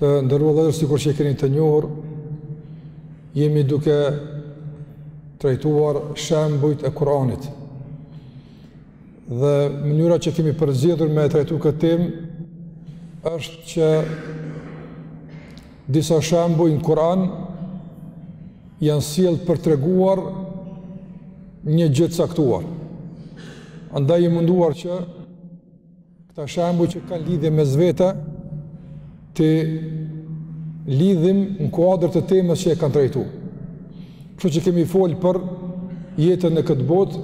Të nderuar vëllezër sikur që e keni të njohur, jemi duke trajtuar shembujt e Kuranit. Dhe mënyra që kemi përzgjedhur me e trajtu këtë temë, është që disa shembuj në Kuran janë sjellë për të treguar një gjë të caktuar. Andaj jemi munduar që Këta shembuj që kanë lidhje mes vete t'i lidhim në kuadër të temës që e kanë trajtuar. Kështu që kemi fol për jetën në këtë botë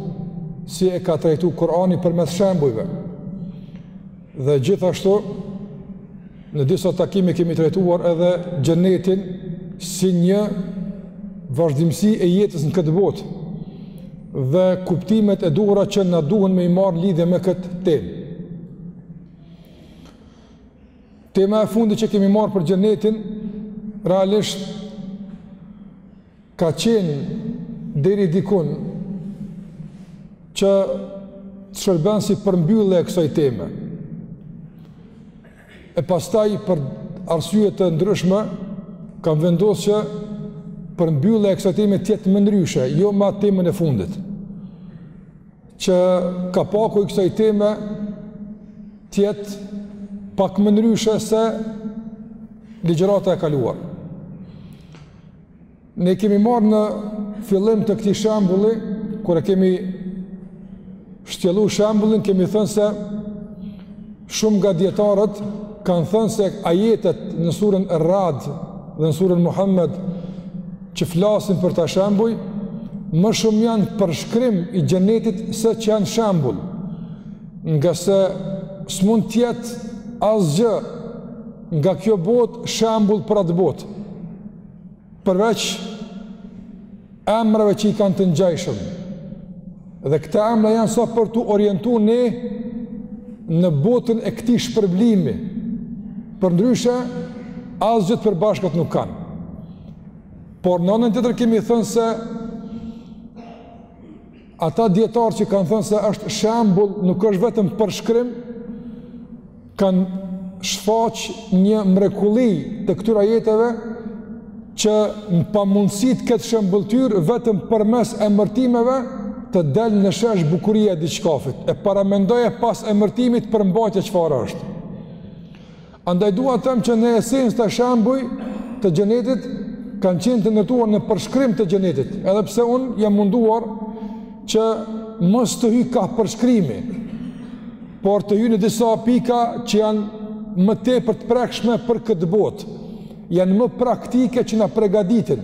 si e ka trajtuar Kurani përmes shembujve. Dhe gjithashtu Në disa takime e kemi trajtuar edhe xhenetin si një vazhdimësi e jetës në këtë botë dhe kuptimet e duhura që na duhen me i marrë në lidhje me këtë temë. Tema e fundit që kemi marrë për xhenetin realisht Ka qenë deri dikun që të shërben si përmbyllje e kësaj teme. E pastaj për arsye të ndryshme, kam vendosë që përmbyllja e kësaj teme të jetë më ndryshe, jo me temën e fundit. Që kapaku i kësaj teme të jetë pak më ndryshe se ligjërata e kaluar. Ne kemi marrë në fillim të këtij shembulli, kur e kemi shtjellu shembullin, kemi thënë se shumë nga dijetarët kanë thënë se ajetet në surën Rad dhe në surën Muhammed që flasin për këta shembuj, më shumë janë përshkrim i xhenetit se që janë shembull, ngase s'mund të jetë asgjë nga kjo botë shembull për atë botë. përveç emrave që i kanë të ngjajshëm. Dhe këta emra janë sa për t'u orientu ne në botën e këtij shpërblimi, përndryshe, asgjë të përbashkët nuk kanë. Por në anën tjetër kemi thënë se Ata dijetarë që kanë thënë se është shembull, nuk është vetëm përshkrim, kanë shfaq një mrekulli të këtyre ajeteve që në pamundësi të ketë shëmbëlltyrë vetëm përmes emërtimeve të del në shesh bukuria e diçkafit e paramendoje pas emërtimit përmbajtja çfarë është Andaj dua të them që në esencë të shembuj të xhenetit kanë qenë të ndërtuar në përshkrim të xhenetit, edhe pse unë jam munduar që mos të hyj ka përshkrimi, por të hyj në disa pika që janë më tepër të prekshme për këtë botë, janë më praktike që na pregaditin.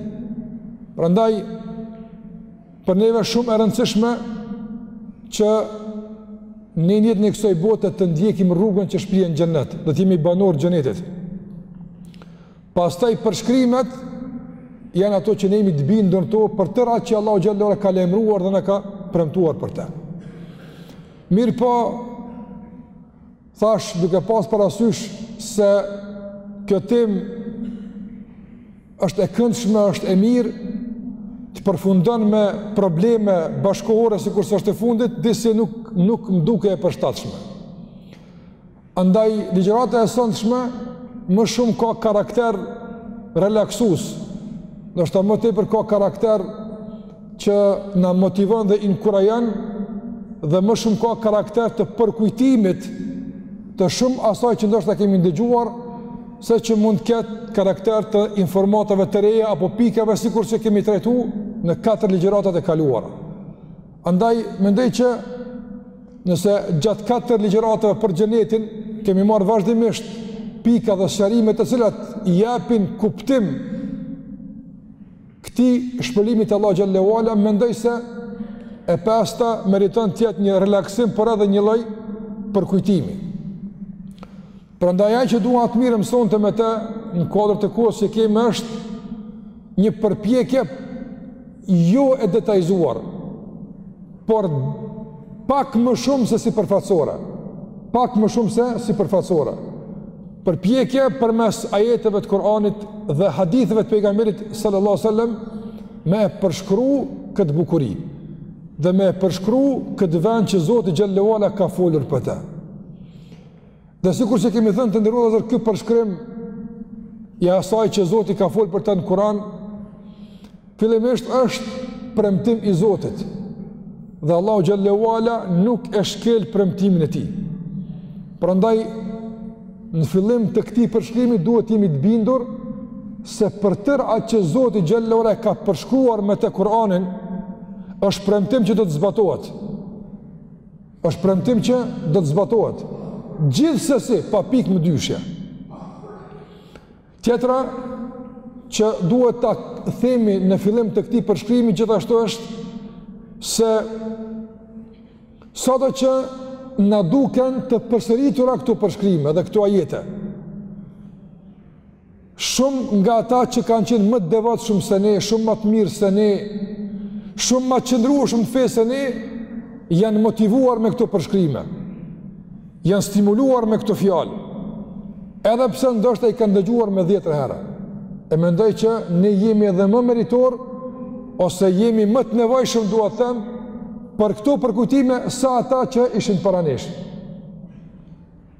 Prandaj, Për neve shumë e rëndësishme që ne në jetën e kësaj bote të ndjekim rrugën që shpie në xhenet, dhe të jemi banorë xhenetit. Pastaj përshkrimet, janë ato që ne jemi të bindur në to për tërë atë që Allahu xhelle ue ala ka lajmëruar dhe na ka premtuar për të. Mirëpo, Thashë, duke pasë parasysh se kjo temë është e këndshme, është e mirë, të përfundon me probleme bashkohore sikurse është e fundit, disi nuk, nuk më duket e përshtatshme. Andaj, ligjërata e sontshme, më shumë ka karakter relaksues, ndoshta më tepër ka karakter që na motivon dhe inkurajon dhe më shumë ka karakter të përkujtimit të shumë asaj që ndoshta kemi ndëgjuar se që mund të ketë karakter të informatave të reja apo pikave sikurse kemi trajtu në katër ligjëratat e kaluara. Andaj, mendoj që nëse gjatë katër ligjëratave për xhenetin kemi marrë vazhdimisht pika dhe sqarime të cilat japin kuptim Këtij shpërblimit të Allahut xhelle ue ala mendoj se e pesta meriton të jetë një relaksim por edhe një lloj përkujtimi. Prandaj ajo që dua të merrem sonte me të në kuadër të kohës që kemi është një përpjekje jo e detajzuar por pak më shumë se sipërfaqësore, pak më shumë se sipërfaqësore, përpjekje përmes ajeteve të Kuranit dhe haditheve të pejgamberit sallallahu alejhi ue sellem, me përshkru këtë bukuri, dhe me përshkru këtë vend që Zoti xhelle ue ala ka folur për të. Dhe sikurse kemi thënë të nderuar, dhe ky përshkrim i asaj që Zoti ka folë për të në Kuran, fillimisht është premtim i Zotit dhe Allahu xhelle ue ala nuk e shkel premtimin e tij. Prandaj, në fillim të këtij përshkrimi duhet të jemi të bindur se për tërë atë që Zoti xhelle ue ala ka përshkruar me të Kuranin, është premtim që do të zbatohet. Është premtim që do të zbatohet. Gjithsesi, pa pikë mëdyshje. Tjetra që duhet ta themi në fillim të këtij përshkrimi gjithashtu është se sado që na duken të përsëritura këto përshkrime dhe këto ajete. Shumë nga ata që kanë qenë më të devotshëm se ne, shumë më të mirë se ne, shumë më të qëndrueshëm në fe se ne, janë motivuar me këto përshkrime. Janë stimuluar me këto fjalë. Edhe pse ndoshta i kanë dëgjuar me 10 herë. E mendoj që ne jemi edhe më meritor ose jemi më të nevojshëm dua të them për këto përkujtime se ata që ishin para nesh.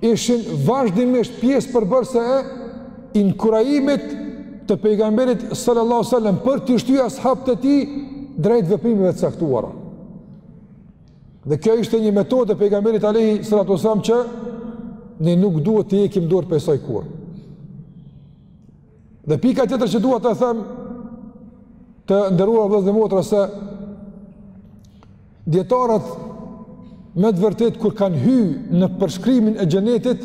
ishin vazhdimisht pjesë përbërëse e inkurajimit të pejgamberit sallallahu alejhi ve selem për t'i shty as'habët e tij drejt veprimeve të caktuara. Dhe kjo ishte një metodë e pejgamberit alejhi salatu ve selam që ne nuk duhet të heqim dorë prej saj kurrë. Dhe pika tjetër që dua ta them të nderuar vëllezër dhe motra se Dijetarët me të vërtetë kur kanë hy në përshkrimin e xhenetit,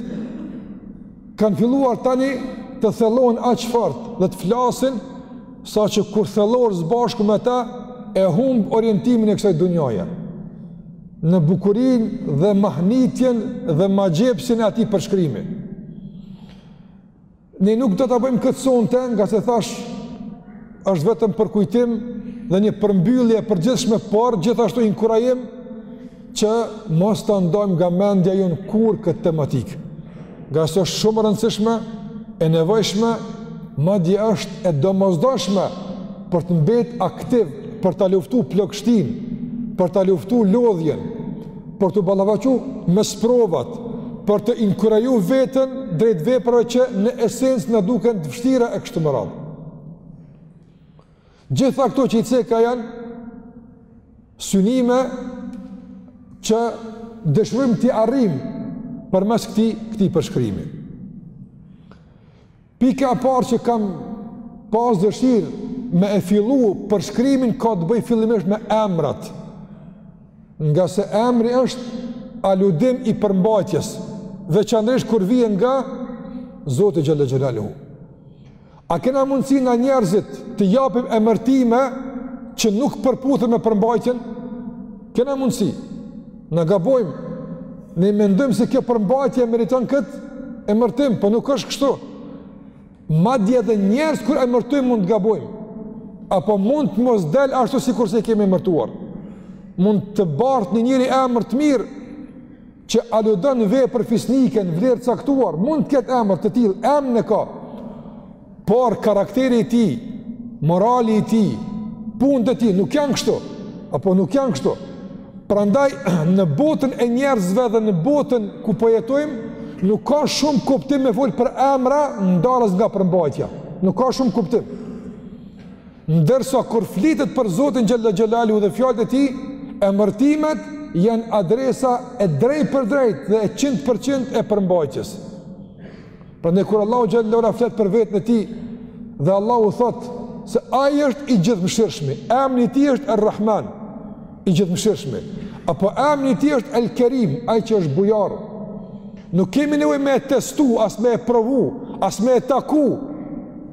kanë filluar tani të thellohen aq fort dhe të flasin, saqë kur thellohesh së bashku me ta, e humb orientimin e kësaj dunjaje. Në bukurinë dhe mahnitjen dhe magjepsjen e atij përshkrimi. Ne nuk do ta bëjmë këtë sonte, ngase thashë është vetëm përkujtim dhe një përmbyllje e përgjithshme, por gjithashtu inkurajim që mos ta ndajmë nga mendja jonë kurrë këtë tematikë. Ngase është shumë e rëndësishme, e nevojshme, madje është e domosdoshme për të mbet aktiv, për ta luftu plogështinë, për ta luftu lodhjen, për t'u ballafaqu me sprovat, për të inkuraju veten drejt veprave që në esencë na duken të vështira e kështu me radhë. Gjitha këto që i ceka janë synime që dëshirojmë t'i arrijmë përmes këtij, këtij përshkrimi. Pika e parë që kam pas dëshirë me e fillu përshkrimin ka të bëjë fillimisht me emrat. Ngase emri është aludim i përmbajtjes, veçanërisht kur vijnë nga Zoti xhele xhelaluhu. A kena mundësi na njerëzit të japim emërtime që nuk përputhen me përmbajtjen? Kena mundësi. Na gabojmë, ne i mendojmë se kjo përmbajtje e meriton këtë emërtim, po nuk është kështu. Madje edhe njerëz kur emërtojmë mund të gabojmë, apo mund të mos del ashtu sikurse i kemi emërtuar. Mund të bartë një njeri emër të mirë, që aludon vepër fisnike, në vlerë të caktuar, mund të ketë emër të tillë, emnin e ka, Por karakteri i tij, morali i tij, punët e tij nuk janë kështu. Apo nuk janë kështu. Prandaj në botën e njerëzve dhe në botën ku po jetojmë, nuk ka shumë kuptim me fol për emra ndaras nga përmbajtja. Nuk ka shumë kuptim. Ndërsa kur flitet për Zotin Xhelle Xhelaluhu dhe fjalët e tij, emërtimet janë adresa e drejtpërdrejtë dhe 100% e përmbajtjes. Prandaj kur Allahu xhelle ue ala flet për veten e tij, dhe Allahu thotë se ai është i Gjithëmëshirshmi, emni i tij është er Rahman, i Gjithëmëshirshmi, apo emni i tij është el Kerim, ai që është bujar, nuk kemi nevojë me e testu, as me e provu, as me e taku,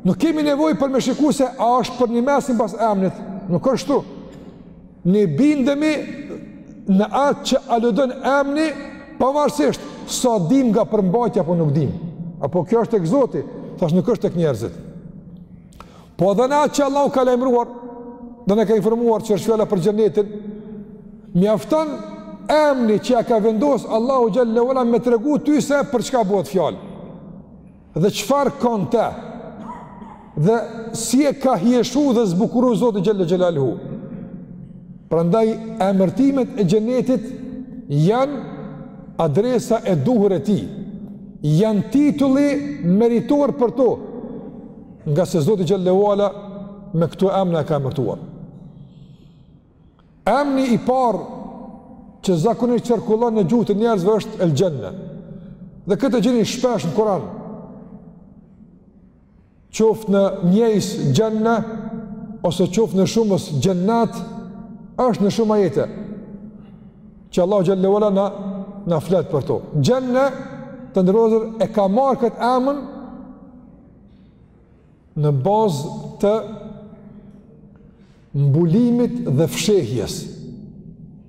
nuk kemi nevojë për me shiku se a është përnime sipas emnit, nuk është kështu, Ne bindemi në atë që aludon emni, pavarësisht se sa dimë nga përmbajtja apo nuk dimë. Apo kjo është tek Zoti, thashë nuk është tek njerëzit. Po edhe në atë që Allahu ka lajmëruar, dhe na ka informuar që është fjala për xhenetin, mjafton emni që ia ka vendos Allahu xhelle ue ala me tregu ty se për çka bëhet fjalë. Dhe çfarë ka në te? Dhe si e ka hieshu dhe zbukuru Zoti Xhelle Xhelaluhu? Prandaj emërtimet e xhenetit janë adresa e duhur e tij. Janë titulli meritor për to, ngase Zoti xhelle ue ala me këta emna e ka emërtuar. Emni i parë që zakonisht qarkullon në gjuhët e njerëzve është El Xhenne. Dhe këtë e gjeni shpesh në Kuran. Qoftë në njëjës Xhenne, ose qoftë në shumës Xhennat, është në shumë ajete. Që Allahu xhelle ue ala na flet për to. Xhenne, të nderuar vëllezër, e ka marrë këtë emën në bazë të mbulimit dhe fshehjes.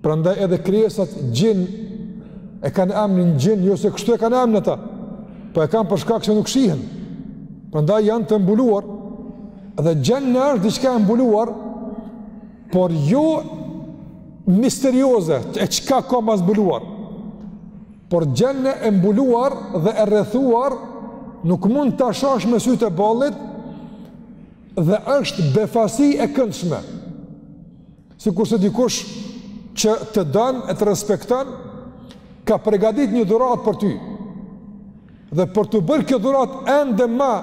Prandaj edhe krijesat xhin e kanë emnin xhin, jo se kështu e kanë emnin ata. Po e kanë për shkak se nuk shihen. Prandaj janë të mbuluar. Dhe xhenne është diçka e mbuluar, por jo misterioze, e çka ka mbas mbuluar. Por xhenne e mbuluar dhe e rrethuar nuk mund ta shohësh me sytë e ballit dhe është befasi e këndshme. Sikurse dikush që të don e të respekton ka përgatitur një dhuratë për ty. Dhe për t'u bërë kjo dhuratë ende ma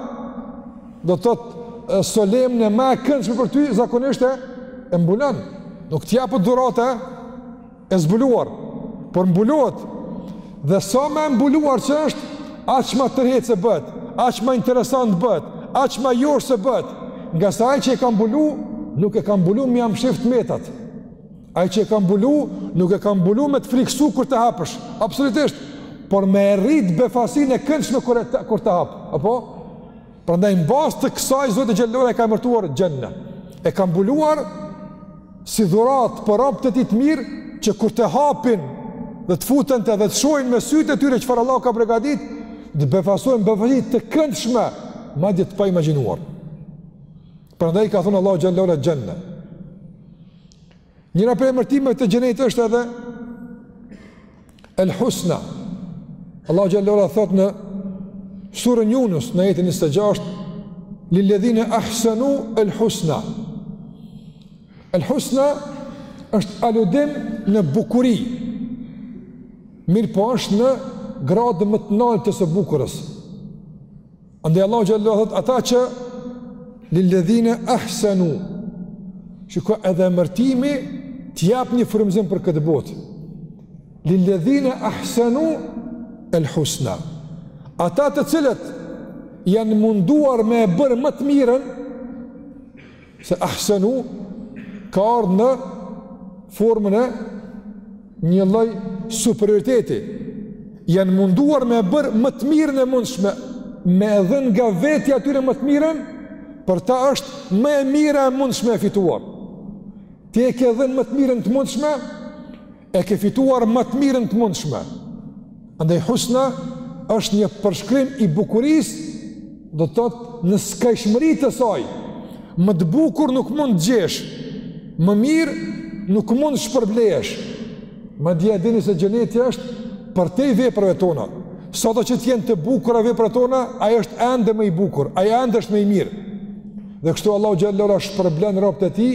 do të thotë solemne ma e këndshme për ty zakonisht e mbulon. Nuk të jepet dhurata E zbuluar, por mbulohet dhe sa më e mbuluar që është, aq më tërheqëse bëhet, aq më interesant bëhet, aq më joshëse bëhet, ngase ai që e ka mbulu, nuk e ka mbulu me ia mshef të metat. Ai që e ka mbulu, nuk e ka mbulu me të frikësu kur ta hapësh, absolutisht, por me e rrit befasin e këndshme kur, kur ta hapë, apo? Prandaj në bazë të kësaj Zoti xhelle ve ala e ka emërtuar xhenne. E ka mbuluar si dhuratë për robët e tij të mirë që kur ta hapin dhe të futen n'të dhe të shohin me sytë e tyre çfarë Allah ka përgatit, të befasohen befasi të këndshme, madje të paimagjinuar. Prandaj ka thënë Allahu xhelle ve ala xhenne. Njëra prej emërtimeve të xhenetit është edhe El Husna. Allahu xhelle ve ala thotë në surën Junus në ajetin 26 Lil ladhina ahsanu El Husna. El Husna është aludim në bukuri. Mirëpo është në gradë më të naltë të së bukurës. Andaj Allahu xhelle ve ala thotë ata që lil ladhina ahsanu. Shiko edhe emërtimi të jap një frymëzim për këtë botë. Lil ladhina ahsanu el husna. Ata të cilët janë munduar me e bërë më të mirën, Se ahsenu ka ardhë në formën e një lloj superioriteti. Janë munduar me e bërë më të mirën e mundshme, me e dhënë nga vetja e tyre më të mirën, për ta është më e mira e mundshme e fituar. Ti e ke dhënë më të mirën të mundshme, e ke fituar më të mirën të mundshme. Andaj husna është një përshkrim i bukurisë, do të thotë në skajshmëri të saj. Më të bukur nuk mund të gjesh, më mirë nuk mund të shpërblehesh. Madje e dini se xheneti është përtej veprave tona. Sado që të jenë të bukura veprat tona, ai është ende më i bukur, ai ende është më i mirë. Dhe kështu Allahu xhelle ve ala shpërblen robët e tij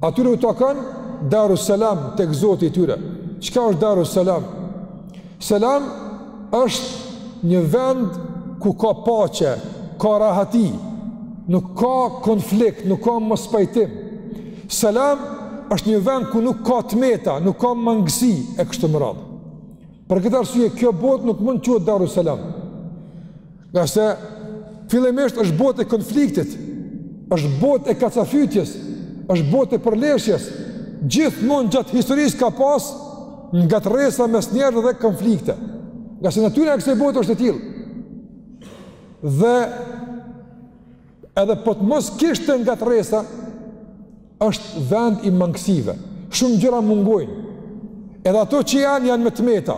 Atyre u takon Darus Salam tek Zoti i tyre. Çka është Darus Salam? Salam është një vend ku ka paqe, ka rahati, nuk ka konflikt, nuk ka mospajtim. Salam është një vend ku nuk ka të meta, nuk ka mangësi e kështu me radhë. Për këtë arsye kjo botë nuk mund quhet Darus Salam. Ngase fillimisht është botë e konfliktit, është botë e kacafytjes, është botë e përleshjes. Gjithmonë gjatë historisë ka pas ngatërresa mes njerëzve dhe konflikte. Ngase natyra e kësaj bote është e tillë. Dhe Edhe po të mos kishte ngatërresa, është vend i mangësive. Shumë gjëra mungojnë. Edhe ato që janë janë me t'meta.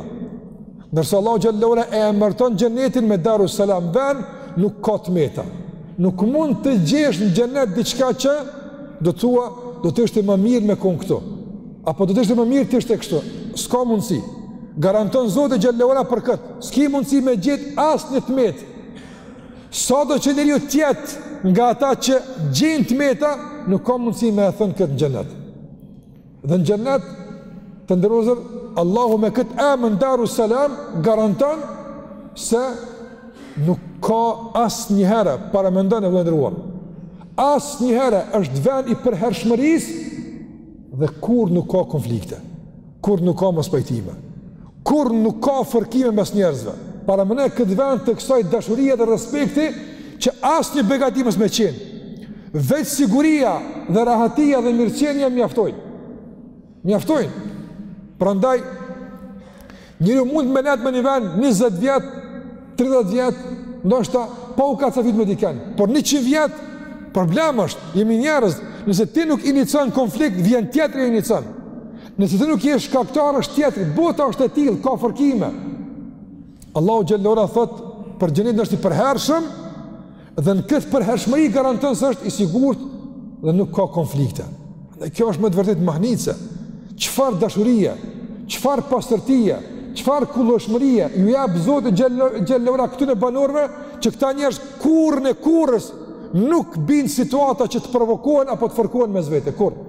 Ndërsa Allahu xhallahu ala e emërton xhenetin me Darus Salam vend, nuk ka t'meta. Nuk mund të gjesh në xhenet diçka që do të thuash do të ishte më mirë me kon këtu. Apo do të ishte më mirë të ishte kështu. S'ka mundësi. Garanton Zoti xhallahu ala për kët. S'ka mundësi me gjet asnjë t'metë. Sado që njeriu t'jetë nga ata që gjejnë të meta, nuk ka mundësi me e thënë këtë në xhenet. Dhe në xhenet, të nderuar, Allahu me këtë emën Darus Salam, garanton se nuk ka asnjëherë, paramendone vëlla i nderuar, asnjëherë është ven i përhershmërisë dhe kurrë nuk ka konflikte. Kurrë nuk ka mospajtime. Kurrë nuk ka fërkime mes njerëzve. Paramendo këtë vend të kësaj dashurie dhe respekti që asnjë begati mos me qenë. Veç siguria dhe rehatia dhe mirëqenia mjaftojnë. Mjaftojnë. Prandaj, njeriu mund me metë me një vend 20 vjet 30 vjet, ndoshta pa u kacafyt me diken, por 100 vjet problem është, jemi njerëz, nëse ti nuk inicion konflikt, vjen tjetri e inicion. Nëse ti nuk je shkaktar, është tjetri, bota është e tillë, ka fërkime. Allahu xhallahu ala thotë për xhenetin është i përhershëm, Dhe në këtë përhershmëri garanton se është i sigurt dhe nuk ka konflikte. Dhe kjo është me të vërtetë mahnitëse. Çfarë dashurie, çfarë pastërtie, çfarë kullueshmërie ju jap Zoti xhallahu këtyne banorëve që këta njerëz kurrën e kurrës nuk bijnë n'situata që të provokohen apo të fërkohen mes vete kurrë.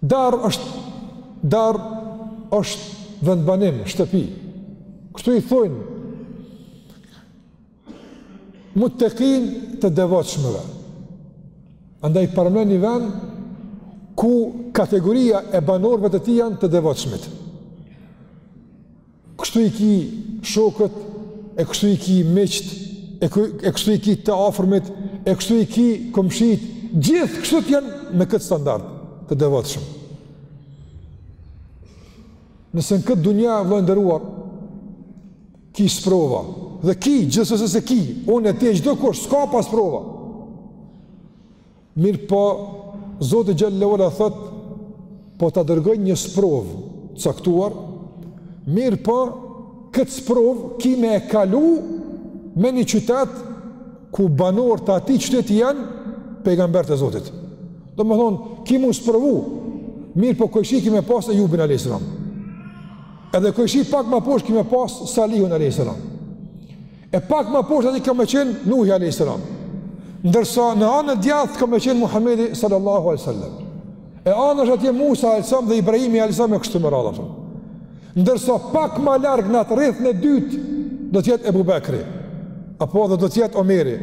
Dar, dar është vendbanim, shtëpi. Kështu i thonë mutekin të devotshmëve. Andaj paramendo një vend ku kategoria e banorëve të tij janë të devotshmit. Kështu i ki shokët, e kështu i ki miqtë, e kështu i ki të afërmit, e kështu i ki komshitë, gjithë kështu të jenë me këtë standard të devotshëm. Nëse në këtë dunja vëlla i nderuar, ki sprova, dhe ki, gjithsesi se ki, unë e ti e çdokush, s'ka pa sprova. Mirëpo, Zoti xhelle ue ala thotë, Po ta dërgoj një sprovë të caktuar, mirëpo këtë sprovë ki me e kalu në një qytet ku banorë të atij qyteti janë pejgamberët e Zotit. Domthon, ki me u sprovu, mirëpo kojshi ki me pas Ejubin alayhis salam. Edhe kojshi pak ma poshtë ki me pas Salihun alayhis salam. E pak ma poshtë aty ka me qenë Nuhi alayhis salam. Ndërsa në anën e djathtë ka me qenë Muhamedi sallallahu alaihi wasallam. E anësh atje Musa alayhis salam dhe Ibrahimi alayhis salam e kështu me radhë. Ndërsa pak ma larg në atë rrethin e dytë do të jetë Ebu Bekri. Apo do të jetë Omeri.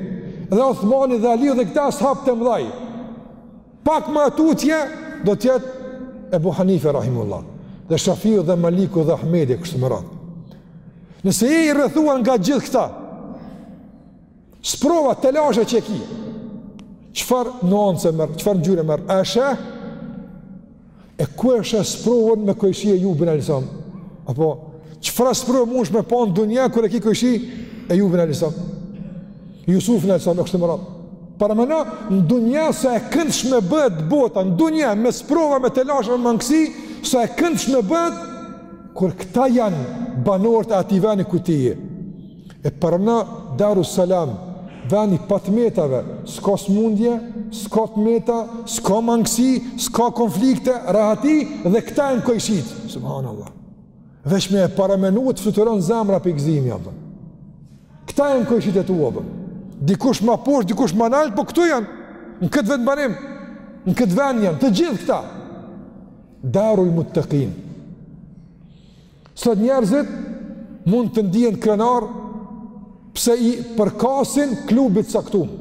Dhe Othmani dhe Aliu dhe këta ashab të mëdhaj. Pak ma tutje do të jetë Ebu Hanife rahimullah. Dhe Shafiu dhe Maliku dhe Ahmedi e kështu me radhë. Nëse je i rrethuar nga gjithë këta, sprova telashe që e ki. Çfarë nuance merr, çfarë ngjyre merr, a e sheh? E ku e sheh sprovën me kojshi Ejubin alayhis salam? Apo, çfarë sprove mundesh me pa në dunja kur e ki kojshi Ejubin alayhis salam? Jusufin alayhis salam, e kështu me radhë. Parameno, në dunja sa e këndshme bëhet bota, një dunja me sprova me telashe me mangësi, sa e këndshme bëhet, Kur këta janë banorët e atij veni ku ti je, e pra Darussalam, veni pa të metave, s'ka sëmundje, s'ka të meta, s'ka mangësi, s'ka konflikte, rahati, dhe këta janë kojshitë, subhanallah, veç me e paramenu të fluturon zemra pej gzimi, Allah. këta janë kojshitë e tu, Allah. dikush ma posh, dikush ma nalë, po këtu janë, në këtë vendbanim, në këtë vend janë, të gjithë këta, Darul Muttaqin. Sot njerëzit mund të ndihen krenarë pse i përkasin klubit të caktum.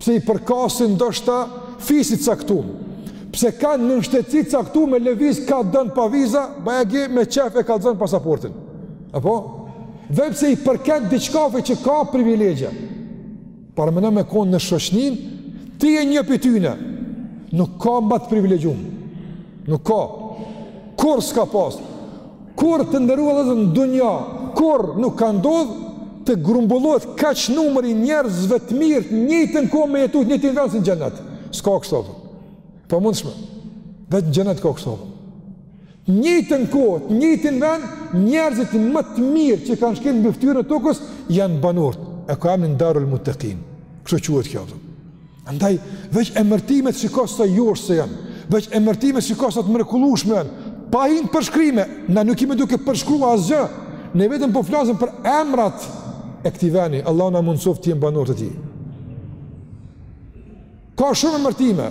Pse i përkasin ndoshta fisit të caktum. Pse kanë nënshtetësi të caktume lëviz ka don pa viza, bajagi me qejf e kallzon pasaportin. Apo dhe pse i përket diçkafe që ka privilegje. Parameno me konë në shoqnin, ti je një prej tyne, nuk ka ma të privilegjum, nuk ka, kurrë s'ka pas, kurrë o të nderuar në këtë dunja, kurrë nuk ka ndodh, të grumbullohet kaq numër i njerëzve të mirë, të njëjtën kohë me jetu të njëjtin vend si në xhenet. S'ka kështu. Pamundshme. Vetë në xhenet ka kështu. njëjtën kohë, të njëjtin vend, njerëzit më të mirë që kanë shkelë mbi fytyrën e tokës janë banorët. E ka emrin Darul Muttaqin. Kështu quhet kjo, apo. Andaj veç emërtimet shiko sa joshëse janë. Veç emërtimet shiko sa të mrekullueshme janë. Pa hi n'përshkrime, na nuk jemi duke përshkruar asgjë. Ne vetëm po flasim për emrat e këtij veni. Allahu na mundësoftë të jemi banorët e tij. Ka shumë emërtime.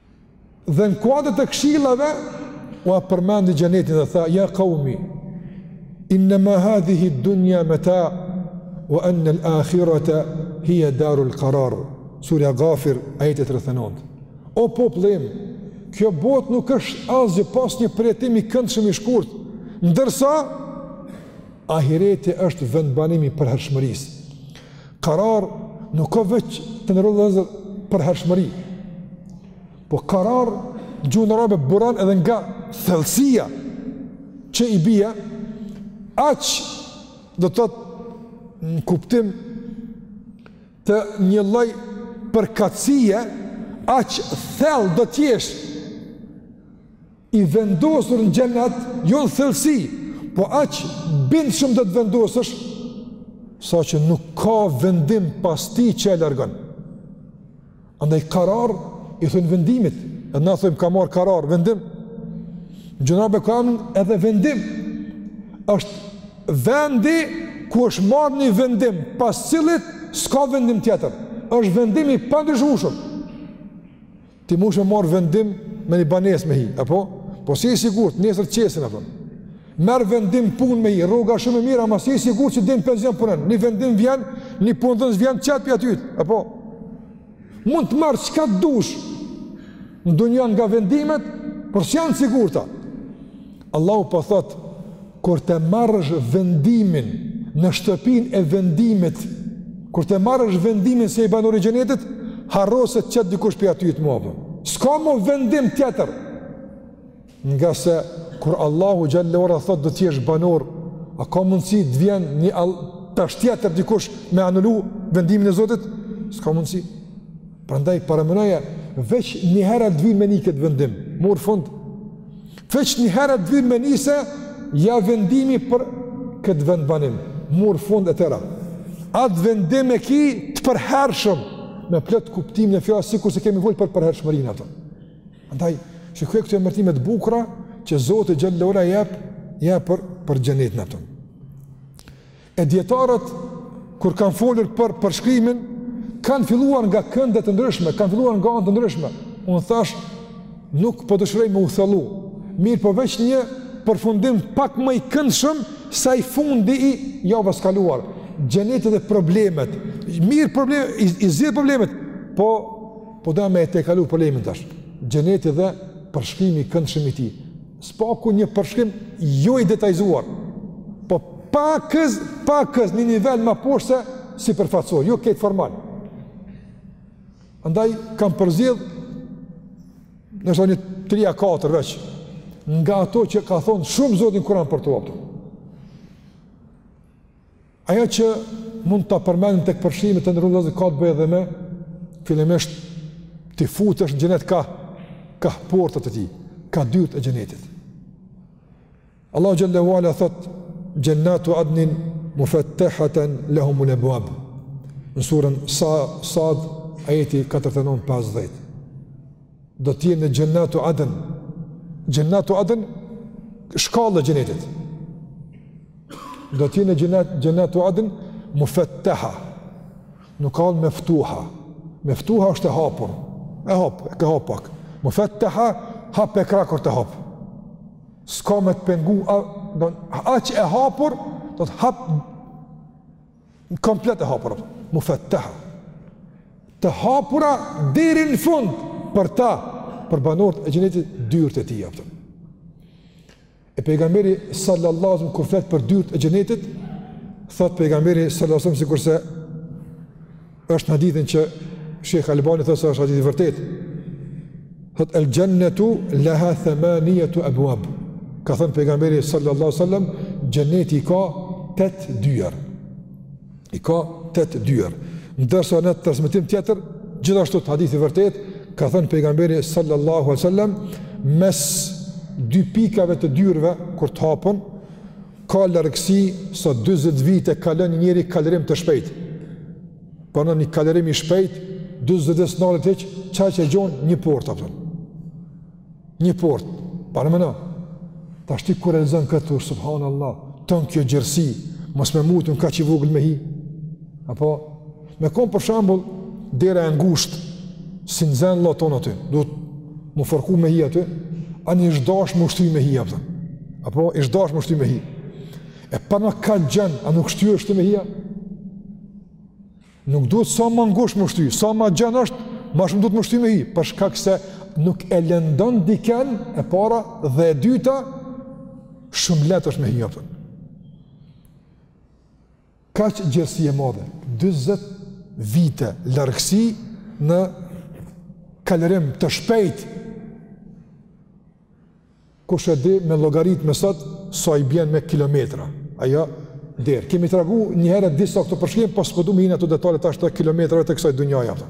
Dhe në kuadër të këshillave ua përmendi xhenetin dhe tha ja qaumi innama hadhihi dunya mata wa anna al akhirata hiya darul qarar surja gafir ajeti 39 o populli im kjo botë nuk është asgjë pos një përjetim i këndshëm i shkurtë ndërsa ahireti është vendbanim i përhershmërisë Karar nuk ka veç ton rol edhe është përhershmëri. Po karar n'gjuhën arabe buron edhe nga thellësia që i bie, a do t'thotë në kuptim të një lloj përkatësie, aq thellë do t'jesh I vendosur në xhenet, jo në thellësi, po aq bindshëm do të vendosesh saqë nuk ka vendim pas tij që e largon. Andaj karar i thojnë vendimit, edhe na thojmë ka marrë karar vendim. N'gjuhën arabe ka edhe vendim. Është vendi ku është marrë një vendim, pas cilit s'ka vendim tjetër. Është vendim i pandryshueshëm. Ti munesh me marrë vendim me një banesë me hi, apo? Po s'je i sigurt, nesër të qesin, apo? Merr vendim n'punë me hi, rroga shumë e mirë, ama s'je i sigurt që deri n'pension punon, një vendim vjen, një punëdhënës vjen të qet pi aty, apo? Mund të marrësh çka të dush, në dunja nga vendimet, por s'janë t'sigurta? Allahu po thotë, Kur ta marrësh vendimin në shtëpinë e vendimit, kur ta marrësh vendimin se je banor i xhenetit, harro se të qet dikush prej atyhit ma. S'ka më vendim tjetër. Ngase kur Allahu xhelle ue ala thotë do të jesh banor, a ka mundësi të vjen një all tash tjetër dikush me anulu vendimin e Zotit? S'ka mundësi. Prandaj paramendoje veç një herë të vyen me ni këtë vendim, mori fund. Veç një herë të vyen me ni se ja vendimi për këtë vendbanim, mori fund e tëra. Atë vendim e ki të përhershëm me plot kuptimin e fjalës sikurse kemi folë për përhershmërinë, apo. Prandaj shikoji këto emërtime të bukura që Zoti xhelle ue ala jep për xhenetin, apo. E dijetarët kur kanë folur për përshkrimin kanë filluar nga kënde të ndryshme, kanë filluar nga anë të ndryshme. Unë thash, nuk po dëshiroj me u thellu, mirëpo veç një përfundim pak më i këndshëm sa i fundi i javës kaluar. Xheneti dhe problemet, mirë problem, i, i zgjidh problemet, po, po doja me e tejkalu problemet tash. Xheneti dhe përshkrimi i këndshëm i tij. Së paku një përshkrim jo i detajzuar, po pakëz, pakëz një nivel ma poshtë se sipërfaqësor, jo krejt formal. Andaj, kam përzgjedh, nja 3-4 veç, nga ato që ka thonë shumë Zoti n'Kuran për t'kuptu. Ajo që mund ta përmend tek përshkrimi, të nderuar vëllezër, ka të bëjë edhe me fillimisht ti futesh në xhenet ka ka portat e tij, ka dyert e xhenetit. Allahu xhallahu ala thot jannatu adnin mufattahatan lahum al-abwab. Në surën Sad ajeti 49-50. do të jenë në Xhennetu Adn. Xhennetu Adn shkallë e xhenetit. Do të jenë në Xhennet Xhennetu Adn mufattaha. Nuk ka meftuha. Meftuha është e hapur. E hap, e ka hap pak. Mufattaha hap e krah kur të hap. S'ka me të pengu, a, do, aq e hapur, do të hap Komplet e hapura, mufattaha. Të hapura deri në fund për ta, për banorët e xhenetit dyert e tij. Apton. E pejgamberi sallallahu alaihi kur flet për dyert e xhenetit, thot pejgamberi sallallahu alaihi wasallam sikurse Është në hadithin që Sheikh Albani thotë se është hadith i vërtetë. Thot el jannatu laha thamaniyatu abwab. Ka thënë pejgamberi sallallahu alaihi wasallam, xheneti ka 8 dyer. I ka 8 dyer. Ndërsa në transmetim tjetër, gjithashtu hadith i vërtetë, ka thënë pejgamberi sallallahu alaihi wasallam, mes dy pikave të dyerve kur të hapën, Ka largësi sa dyzet vite kalon një njeri kalërim të shpejt. Pra një kalërim i shpejt, dyzet vite s'nalet hiç, qaq e gjonë një portë, apton. Një portë, paramendo. Tashti kur analizon këtë thu, subhanallah, tanë kjo gjërësi, mos me mujtun kaq i vogël me hi. Apo, Me kon për shembull dera e ngushtë s'i nxen tonë aty. Duhet m'u fërku me hi aty, ani ishte dash me u shty me hi apo. Apo ishte dash me u shty me hi. E po në kaq gjan, a nuk shtyhesh me hi? Nuk duhet sa ma ngusht me u shty, sa ma gjan është, ma shumë duhet me u shty me hi, për shkak se nuk e lëndon diken e para dhe e dyta shumë lehtë është me hi apo. Kaq gjerësi e madhe, dyzet vite largësi në kalërim të shpejt, kush e di me llogarit me sot, sa i bjen me kilometra, ajo derë. Kemi tregu njëherë disa këto përshkrime, po s'po du me hi n'ato detale tash të kilometrave të kësaj dunjaje, apo.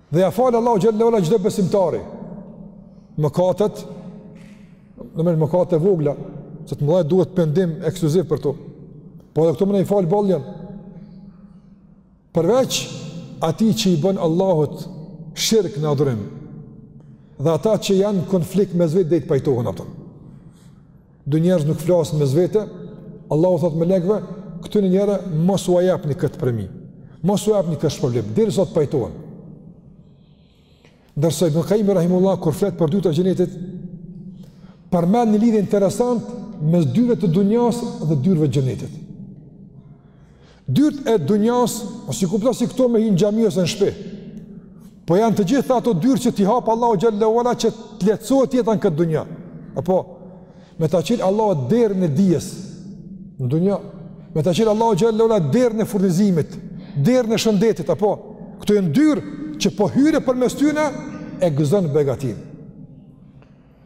Dhe ia fal Allahu xhele ala çdo besimtari, mëkatet, domethënë mëkatet e vogla, se të mëdhajt duhet pendim ekskluziv për to, po edhe këto mun i fal bollën, përveç atij që i bën Allahut shirk në adhurim, dhe ata që janë n'konflikt mes vete deri të pajtohen ato. Do njerëz nuk flasin mes vete, Allahu thot melekëve, këtyre njerëzve mos ua jepni këtë premi. Mos ua jepni këtë shpërblim derisa të pajtohen. Ndërsa Ibn Qayyim rahimullah kur flet për dyert e xhenetit, përmend një lidhje interesante mes dyerve të dunjas dhe dyerve të xhenetit. Dyert e dunjas, mos i kupto si këto me hyrë në xhami ose në shtëpi. Po janë të gjitha ato dyert që t'i hap Allahu xhallahu ala që të lehtësohet jeta në këtë dunja. Apo me ta çel Allahu derën e dijes në dunja, me ta çel Allahu xhallahu ala derën e furnizimit, derën e shëndetit, apo këto janë dyer që po hyre përmes tyre e gëzon begatinë.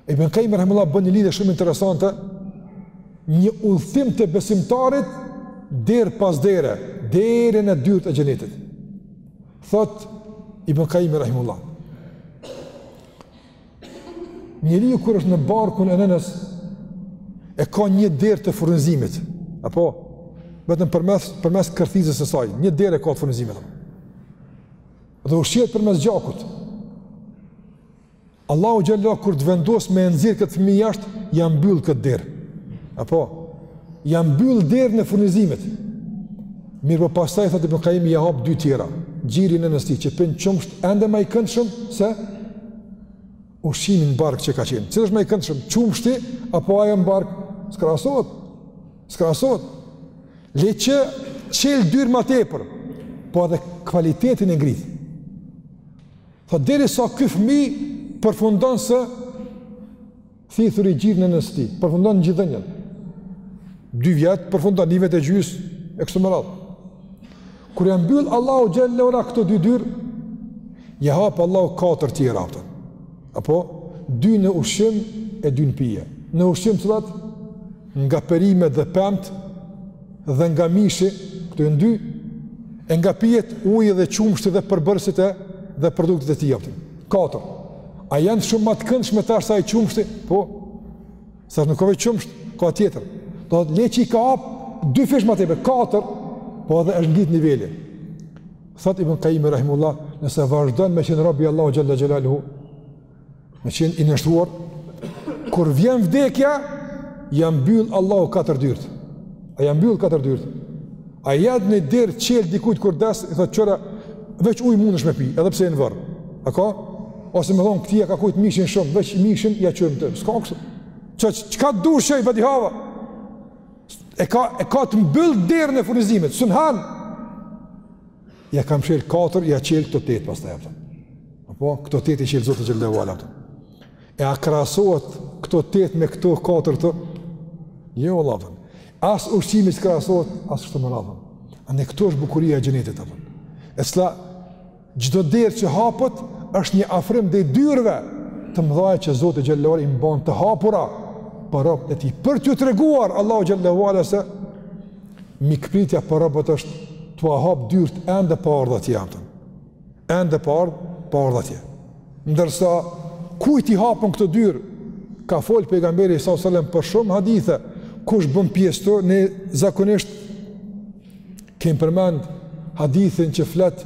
Ibn Qayyim rahimullah bën një lidhje shumë interesante, një udhëtim të besimtarit derë pas dere, deri në dyert e xhenetit. Thotë Ibn Qayyim rahimullah. Njeriu kur është në barkun e nënës, e ka një derë të furnizimit, apo vetëm përmes, përmes kërthizës së saj, një derë e ka të furnizimit. Dhe ushqehet përmes gjakut, Allahu xhallahu kur të vendos me e nxjerr këtë fëmijë jashtë, ia mbyll këtë derë. Apo ia mbyll derën e furnizimit. Mirëpo pastaj thotë Ibn Qayyim ia hap dy tjera, gjirin e nënës ti që pin qumësht ende më i këndshëm se ushqimi n'bark që ka qenë. Cili është më i këndshëm, qumështi apo ajo n'bark? S'krahasohet. S'krahasohet. Le që çel dyer më tepër, po edhe kvalitetin e ngrit. Tha derisa ky fëmi përfundon së thithuri gjirin e nënës ti, përfundon gjidhënien. Dy vjet përfundon, një vjet e gjysë, e kështu me radhë. Kur ia mbyll Allahu xhelle ve ala këto dy dyer, ia hap Allahu katër tjera, a kupton. apo dy në ushqim e dy në pije. Në ushqim cilat nga perimet dhe pemët, dhe nga mishi, këtu janë dy, e nga pijet uji dhe qumështi dhe përbërësit edhe produktet e tij aty. Katër. A janë shumë ma të këndshme tash se ai qumështi? Po. Se nuk ka veç qumësht, ka tjetër. Do të le që i ka hap dyfish ma tepër, katër, po edhe është ngrit niveli. Thot Ibn Kajimi rahimehullah, nëse vazhdon me qenë rob i Allahut xhelle xhelaluhu, Me qenë i nënshtruar, kur vjen vdekja, ia mbyll Allahu katër dyert. A ia mbyll katër dyert. A ia len një derë çelë dikujt kur des, i thotë qëra, veç ujë mundesh me pi, edhe pse je në vorr. A ka? Ose me thonë, këtia ka kujtë mishin shumë, veç mishin, ia çojmë të, s'ka kështu. Që, që, çka të dush, badihava? E ka, e ka të mbyllë derën e furnizimit, s'un han. Ia ka mshel katër, ia çel këto tetë pastaj, a kupton. Apo, këto tetë i çel Zoti xhelle ve ala. E a krahasohet këto tetë me këto katërt? Jo, vëlla. As ushqimi s'krahasohet, as kështu me radhë. A në këto është bukuria e xhenetit, apo. E çdo, çdo derë që hapet, është një afrim drejt dyerve të mdhaja që Zoti xhelle ve ala i mban të hapura për robt e ti. Për t'ju treguar Allahu xhelle ve ala se Mikpritja për robt është t'ua hap dyert ende pa ardh atje ata. Ende pa ardh, pa ardh atje. Ndërsa kujt i hapen këto dyer? Ka fol pejgamberi sa selam për shumë hadithe, kush bën pjesë n'to, ne zakonisht kemi përmend hadithin që flet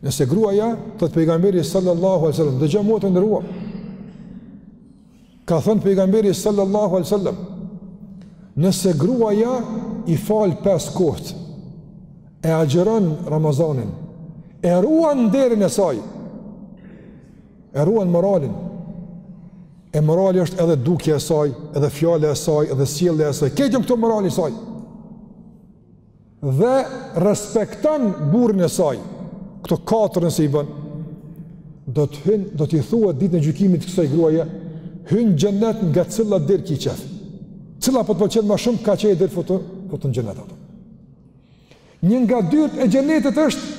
Nëse gruaja, thot pejgamberi sallallahu alaihi wasallam, dëgjo, motër e nderuar. Ka thënë pejgamberi sallallahu alaihi wasallam, nëse gruaja i fal pesë kohët e agjëron Ramazanin, e ruan nderin e saj. E ruan moralin. E morali është edhe dukja e saj, edhe fjala e saj, edhe sjellja e saj. Krejt këto morali i saj. dhe respekton burrin e saj, këto katër nëse i bën, do të hyn, do t'i thuhet ditën e gjykimit kësaj gruaje, hyn në xhenet nga cilla derë ki qef. Cilla po të pëlqen ma shumë, ka qajo derë futu, futu në xhenet, apo. Një nga dyert e xhenetit është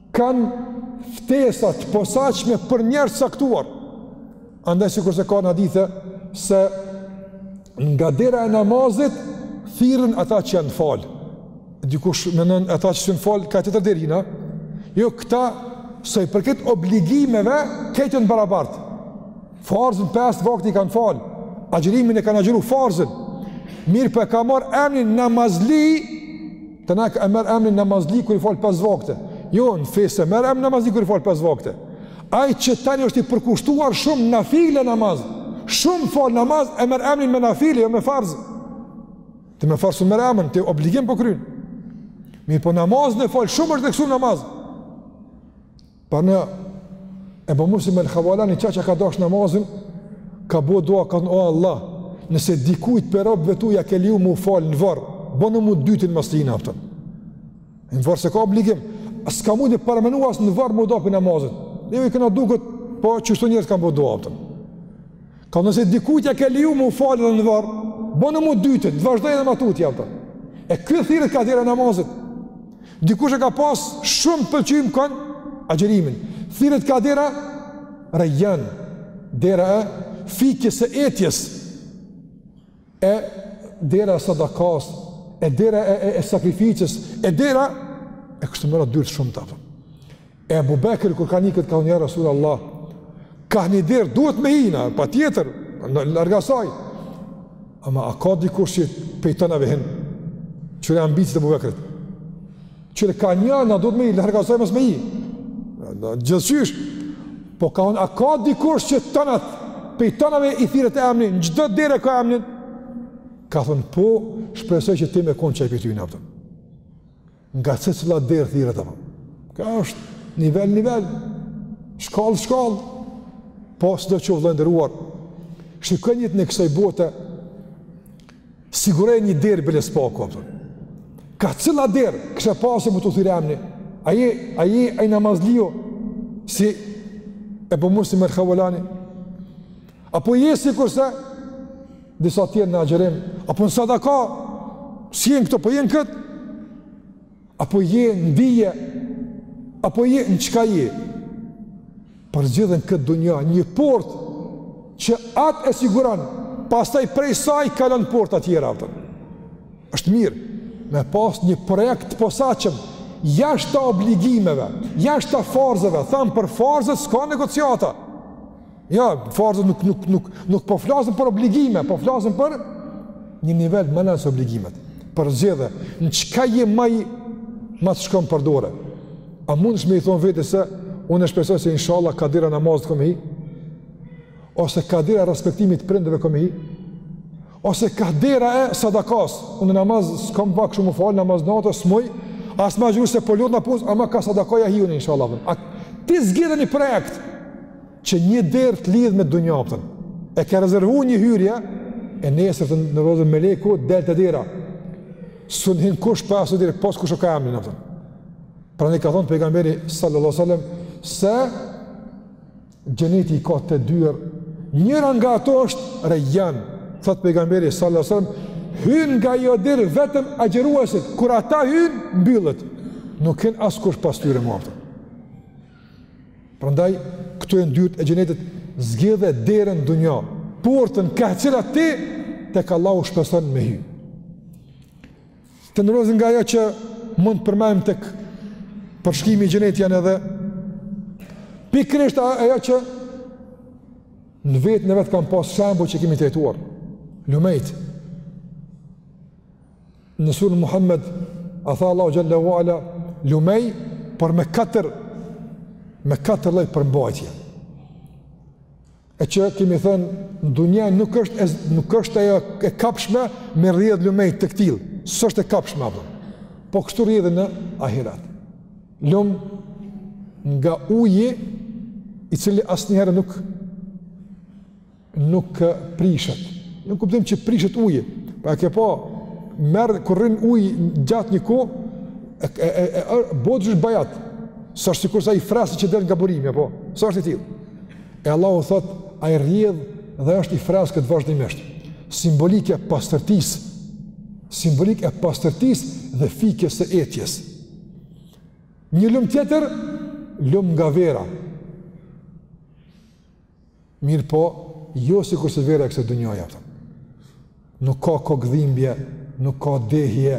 kanë ftesa të posaçme për njerëz të caktuar. Andaj sikurse ka në hadithe se nga dera e namazit thirrën ata që janë fal. Dikush mendon ata që s'janë fal ka tjetër derë hin a? Jo këta sa i përket obligimeve këta janë barabart. Farzën pesë vakte i kanë fal, agjërimin e kanë agjëru farzën. Mirëpo e ka marrë emnin namazli Te na e merr emrin namazli kur i fal 5 vakte. Jo, në fe s'e merr emnin namazli kur i fal 5 vakte. Ai që tani është i përkushtuar shumë nafile namaz. Shumë fal namaz e merr emrin me nafile, jo me farz. Ti me farz s'e merr emrin, ti obligim po kryn. Mirëpo namazin e fal, shumë është në kësu namaz. Për në Ebu Muslim el-Havlani qaq e ka dash namazin, ka bo dua ka thonë o Allah, nëse dikujt prej robëve tu ja ke leju m'u fal në varr, bonëm mu të dytin mas tij, a kupton. Në varr s'ka obligim, s'ka mujt me paramendu as në varr m'u da prej namazin. Ne çudi na duket, po qeshtu njerëzit kanë bo dua, a kupton. Ka thonë nëse dikujt ja ke leju m'u fal edhe në varr, bonëm mu të dytin, të vazhdoj edhe ma tutje, kupton. E ky thirret ka dera e namazit. Dikush e ka pas shumë pëlqim kënë, agjërimin. Thirret ka dera Rejjan, dera e fikjes së etjes, e dera e sadakas, e dera e, e, e sakrificës, e dera e kështu me radhë dyert e shumta, kupton. E Ebu Bekri kur ka ni këtë ka thonë ja Resulallah, ka një derë, duhet me hi na, patjetër, larg asaj. Ama a ka dikush që prej tanave hin, qyre ambiciet e Ebu Bekrit. Qyre ka nja, na duhet me hi larg asaj mos me hi. Gjithqysh, po ka thonë, a ka dikush që tanat, prej tanave i thirret emni, në çdo derë ka emnin, ka thonë, po, shpresoj që ti me konë qaj prej tyne, a kupton. Nga secila derë thirret, a kupton. Ka është nivel nivel. Shkallë shkallë. Po sido qoftë vëlla i nderuar. Shikoje në kësaj bote. Siguroje një derë bile s'paku, kupton. Ka cila derë, kish pas me t'u thirr emni, a je, a je, a je namazli, si Ebu Muslim el-Havlani, Apo je sikurse disa të tjerë në agjërim, apo në sadaka, s'je në këto, po je në këtë, apo je në dije, apo je në çka je, por zgjidhe në këtë dunja, një portë, që atë e siguron, pastaj prej saj, kalon portat tjera, kupton. është mirë, me pas një projekt të posaçëm, jashta obligimeve, jashta farzëve, thamë për farzët, s'ka negociata, Jo, farzet nuk, nuk, nuk, nuk po flasim për obligime, po flasim për një nivel ma nalt se obligimet. Por zgjidhe, në çka je ma, ma të shkon për dore. A mundesh me i thonë vetes se, unë shpresoj se inshallah ka dera e namazit kom me hi, ose ka dera e respektimit të prindërve kom me hi, ose ka dera e sadakas, unë namaz s'kom bash shumë me fal, namaz nate s'muj, as me agjëru se po lodhna në punë, ama ka sadakaja hi unë inshallah. A ti zgjidhe një projekt, që një derë të lidhë me dunja, kupton, e ke rezervu një hyrje, e nesër të nderuar vllazën, meleku del te dera, s'un hin kush pej asaj dere, pos kush e ka emnin, kupton. Prandaj ka thonë pejgamberi sallallahu alejhi ve selem, se xheneti i ka tetë dyer, njëra nga ato është Rejan, thotë pejgamberi sallallahu alejhi ve selem, hyjnë nga ajo derë vetëm agjëruesit, kur ata hyjnë, mbyllet, nuk hyn askush pas tyre më, kupton. Prandaj këtu janë dyert e xhenetit, zgjidhe derën në dunja, portën ka cila ti tek Allahu shpreson me hy. Të nderuar vllazën, nga ajo që mund të përmendim tek përshkrimi i xhenetit janë edhe pikërisht ajo që në vetë në vetë kam pas shembull që kemi trajtuar. Lumejt. Në suren Muhammed, e tha Allahu xhel-le ve ala, lumej, por me katër, me katër lloj përmbajtje. E që kemi thënë, në dunja nuk është, e, nuk është ajo e kapshme me rrjedh lumej të këtillë, s'është e kapshme, apo. Po kështu rrjedhin në ahiret. Lumë nga uji, i cili asnjëherë nuk, nuk prishet. Ne kuptojmë që prishet uji. Po e ke pa, merr kur rrin uji gjatë një kohë, e, e, e, e, e bohet qysh bajat. S'është sikurse i freskët që del nga burimi, apo? S'është i tillë. E Allahu thotë, ai rrjedh dhe është i freskët vazhdimisht. Simbolikë e pastërtisë, simbolikë e pastërtisë dhe fikjes së etjes. Një lumë tjetër, lumë nga vera, Mirëpo, jo sikurse vera e kësaj dunjaje apo. Nuk ka kokëdhimbje, nuk ka dehje,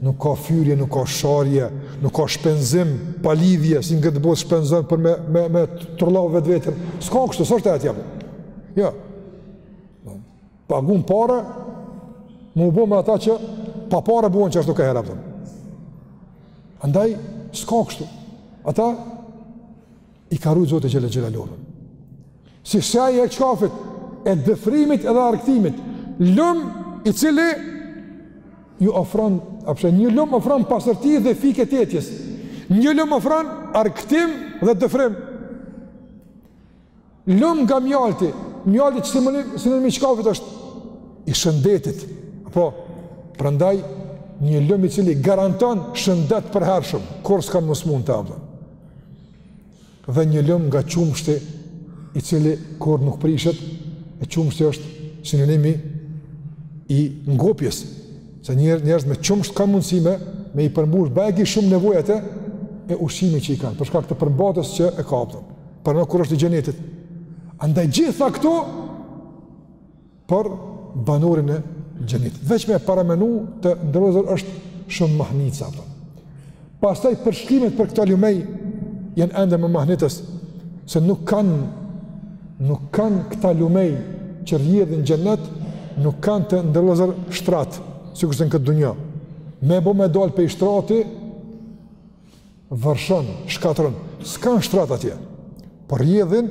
nuk ka fyrje, nuk ka sharje, nuk ka shpenzim pa lidhje, si në këtë botë shpenzon për me me me trullu vetveten. S'ka kështu, s'është e atje. Jo. Pagun pare, m'u bo me ata që pa pare bon që ashtu ka hera, kupton. Andaj, s'ka kështu. Ata, I ka rujt Zoti Xhel-le Xhelaluhu. Si shej e çkafit, e dëfrimit edhe argëtimit, lum i cili ju ofron, apëshe, një lum ofron pastërti dhe fikje t'etjes, një lum ofron argëtim dhe dëfrim. Lum nga mjalti, mjalti që sinonim i çkafit është, i shëndetit, apo, prandaj, një lum i cili garanton shëndet t'përhershëm, kurrë s'kanë m'u smut ebeden. dhe një lum nga qumështi i cili kurrë nuk prishet, e qumështi është sinonim i ngopjes, se njerë, njerëz me qumësht ka mundësi me i përmbush bajagi shumë nevojat e ushqimit që i kanë, për shkak të përmbajtjes që e ka optën, për në kur është i xhenetit. Andaj gjitha këto, për banorin e xhenetit. Veç me e paramenu, të nderuar vllazër, është shumë mahnitëse. Po. Pastaj përshkrimet për këta lumej janë ende më mahnitëse, se nuk kanë, nuk kanë këta lumej që rrjedhin n'xhenet, nuk kanë, të nderuar vllazër, shtrat, sikurse në këtë dunja. Me bo me dalë prej shtrati, Vërshon, shkatrron, s'kanë shtrat atje, po rrjedhin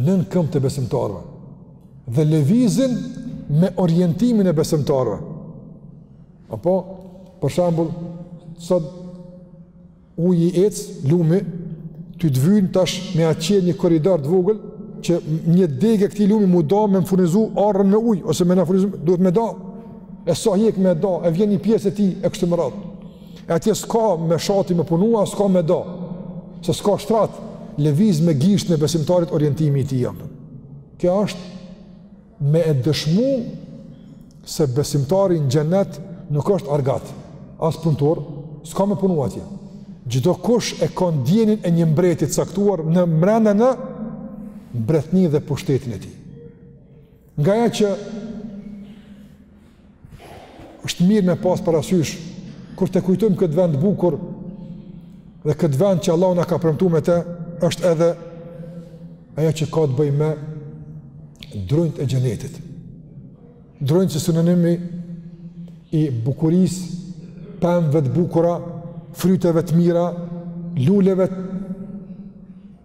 nën këmbët e besimtarëve dhe lëvizin me orientimin e besimtarëve. Apo, për shembull, sot uji ec, lumi, ty të vyn tash me e çelë një koridor të vogël, që një degë e këtij lumi m'u da me më furnizu arën me ujë, ose me na furnizu, duhet me da, e sa hjek me da, e vjen një pjesë e tij, e kështu me radhë. E atje s'ka me shati me punu, as s'ka me da, se s'ka shtrat, lëviz me gishtin e besimtarit orientimi i tij, ja. Kjo është me e dëshmu se besimtari në xhenet nuk është argat, as punëtor, s'ka me punu atje. Çdokush e ka ndjenjën e një mbreti t'caktuar në mrena në mbretni dhe pushtetin e tij. Nga ajo që është mirë me pas parasysh, kur ta kujtojmë këtë vend t'bukur, dhe këtë vend që Allahu na ka premtu me te, është edhe ajo që ka të bëjë me drunjtë e xhenetit. Drunjtë si sinonim i bukurisë, pemëve të bukura, fryteve të mira, luleve të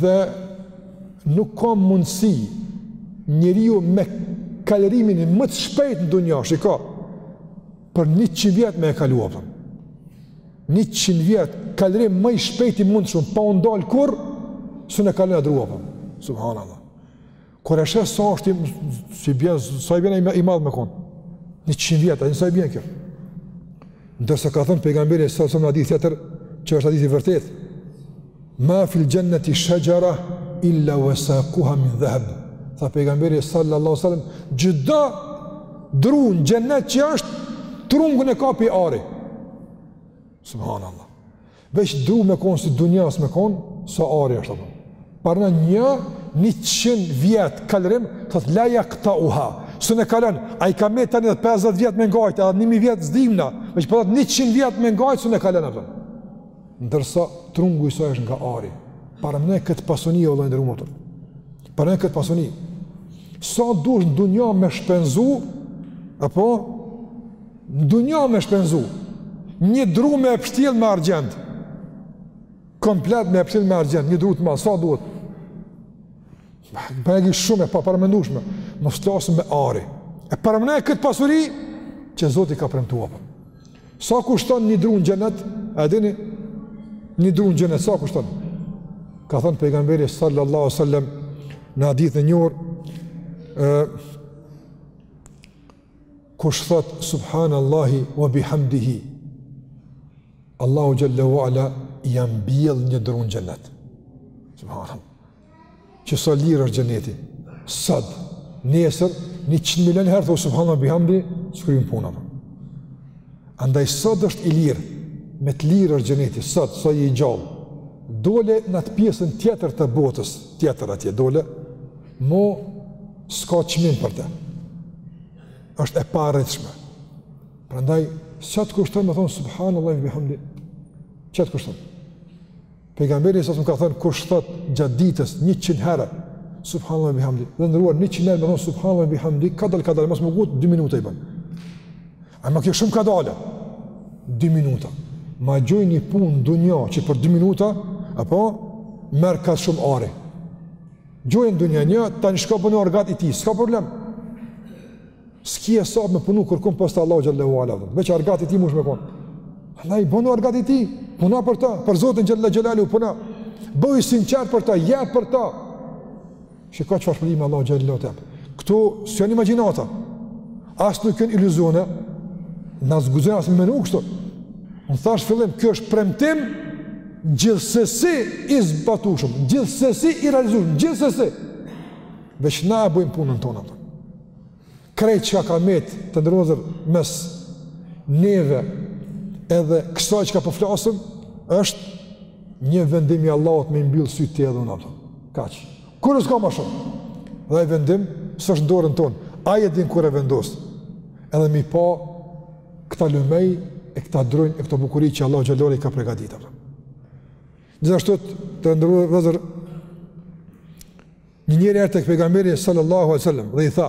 Dhe nuk ka mundësi njeriu me kalërimin më të shpejtë në dunja, shiko, për njëqind vjet me e kalu at pemë. Njëqind vjet, kalërim më i shpejtë i mundshëm, pa u ndalë kurrë, s'e kalon at dru, at pemë. Subhanallah. Kur e sheh sa është, sa i bjen, sa i bjen i madh me kon. 100 vjet, a e, sa i bjen kjo. Ndërsa ka thënë pejgamberi sallallahu alaihi wasallam në hadith tjetër, që është hadith i vërtet. Ma fil jannati shajara illa wasaquha min dhahab. Tha pejgamberi sallallahu alaihi wasallam, çdo dru në xhenet që është trungun e ka pi ari. Subhanallah. Veq dru me kon si dunjas me kon, sa ari është ato. Parameno një, njëqind vjet kalërim, thotë la jaktauha, s'un e kalon, a i ka met ani edhe 50 vjet me ngajtë, edhe ni mijë vjet s'dim na, veq po thotë njëqind vjet me ngajtë, s'un e kalon ato. Ndërsa trungu i saj është nga ari. Parameno këtë pasuri o vëlla i nderum, motër. Parameno këtë pasuri. Sa dush në dunja me shpenzu, apo, në dunja me shpenzu, një dru me e pshtjell me argjend, komplet me e pshtjell me argjend, një dru të madh, sa duhet? Bën një shumë e paparamendushme, mos të flas me ari. E parameno këtë pasuri që Zoti ka premtuar. Sa kushton një dru në xhenet, a dini, një dru në xhenet, sa kushton? Ka thënë pejgamberi sallallahu sallam në hadithin e njohur, Kush thot subhanallahi wa bihamdihi Allahu xhalla wala ia mbjell një dru n' xhenet. Subhanallah. Qe sa lirë është xheneti. Sot, nesër, njëqind milion herë thot subhanallahu bihamdi, s'kryn punë. Andaj sot është i lirë, mjaft i lirë është xheneti, sot sa ji i gjallë. Dole në atë pjesën tjetër të botës, tjetër atje dole, Mo s'ka çmim për të. Është e paarritshme. Prandaj ça të kushton me thon subhanallahu ve bihamdi. Ça të kushton. Pejgamberi salam ka thënë kush thot gjatë ditës 100 herë subhanallahu ve bihamdi. Dhe n'dash 100 herë me thon subhanallahu ve bihamdi, kadal kadal mos me u ngut 2 minuta i bën. Ama shumë kadalë, 2 minuta. Ma gjoni një punë dunja që për 2 minuta, po merr kaq shumë ari. Gjoje n'dunja një, tani shko bonu argat i tij, s'ka problem. S'ki hesap me punu kërkun pos te Allah Xhella wa Ala, veç argat i tij mush me konë. Andaj bonu argat i tij, puno për ta, për Zotin Xhella Xhelaluhu puno. Bonu i sinqertë për ta, jep për ta. Shih ka çfarë shpërblime Allah Xhella wa Ala të jep. Këtu s'janë imaginata. As nuk janë iluzione, na s'guxojmë as me menu kështu. Unë thashë n'fillim, kjo është premtim gjithsesi i zbatushëm, gjithsesi i realizushëm, gjithsesi. Veç na e bëjmë punën tonë atë. Krejt çka ka met o i ndruar mes neve edhe kësaj çka po flasim, është një vendim i Allahut me i mbyll sytë ti edhe unë ato. Kaq. Kur s'ka ma shumë. Dhe ai vendim s'është n'dorën tonë. Ai e din kur e vendos. Edhe m'i pa këta lumej e këta drunj e këto bukuri që Allahu xhelleshanuhu i ka pregatit. Gjithashtu të nderuar vëllezër një njeri erdh tek pejgamberi sallallahu alejhi ve selem dhe i tha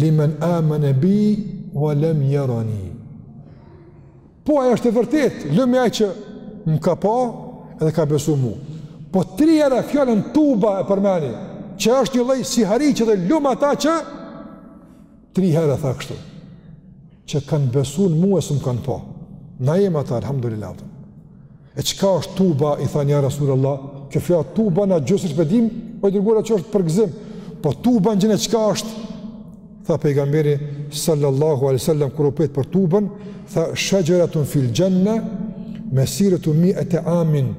limen amene bi wa lem jerani po ajo është e vërtetë lum ai që më ka pa edhe ka besu mu po tri herë fjalën tuba e përmendi që është një lloj sihariqi dhe lum ata që tri herë e tha kështu që kanë besu në mu e s'më kanë pa. Na jemi ata, alhamdulillah. E çka është tuba, i thanë ja Rasul Allah, kjo fjala tuba në gjuhë e dimë, o i dërguar që është përgëzim, po tuba në xhenet çka është, tha pejgamberi sallallahu alejhi ve selem, kur u pyet për tuben, tha shexheratun fil xhenne, mesiretu mieti amin,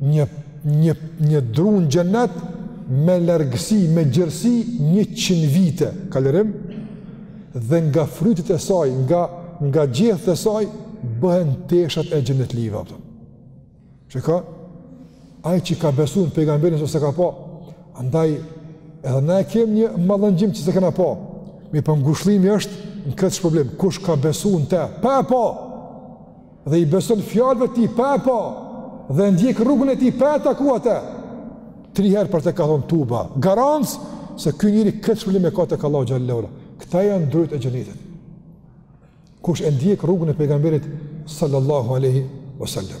një, një, një dru n'xhenet, me largësi, me gjerësi, njëqind vite, kalërim, dhe nga frytet e saj, nga, nga gjethet e saj, bëhen teshat e xhenetlive, pëtëm. Që ka? Ai që ka besu në pejgamberin që s'e ka pa, andaj edhe na e kem një mallëngjim që s'e kena pa, mirëpo ngushllimi është në këtë shpërblim, kush ka besu në te, pa e pa, dhe i beson fjalëve të tij pa e pa, dhe e ndjek rrugën e tij pa e taku atë, tri herë për të ka thonë tuba, garancë se ky njeri këtë shpërblim e ka tek Allahu xhelle këta janë drutë e xhenetit. Kush e ndjek rrugën e pejgamberit sallallahu aleyhi wasallam.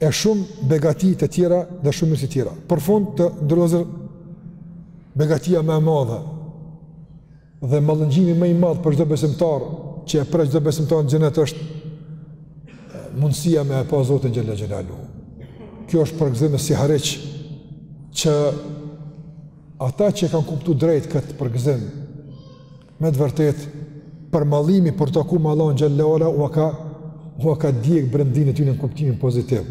e shumë begati të tjera dhe shumë mirësi të tjera. Për fund të nderuar vëllezër begatia më e madhe dhe mallëngjimi më i madh për çdo besimtar që e pret çdo besimtar në xhenet është mundësia me e pa Zotin Xhelle Xhelaluhu. Kjo është përgëzim e sihariq që ata që e kanë kuptu drejt këtë përgëzim Me të vërtetë, përmallimi për takim me Allahun xhelle ue ala, u ka, u ka djegë brendinë e tyne në kuptimin pozitiv.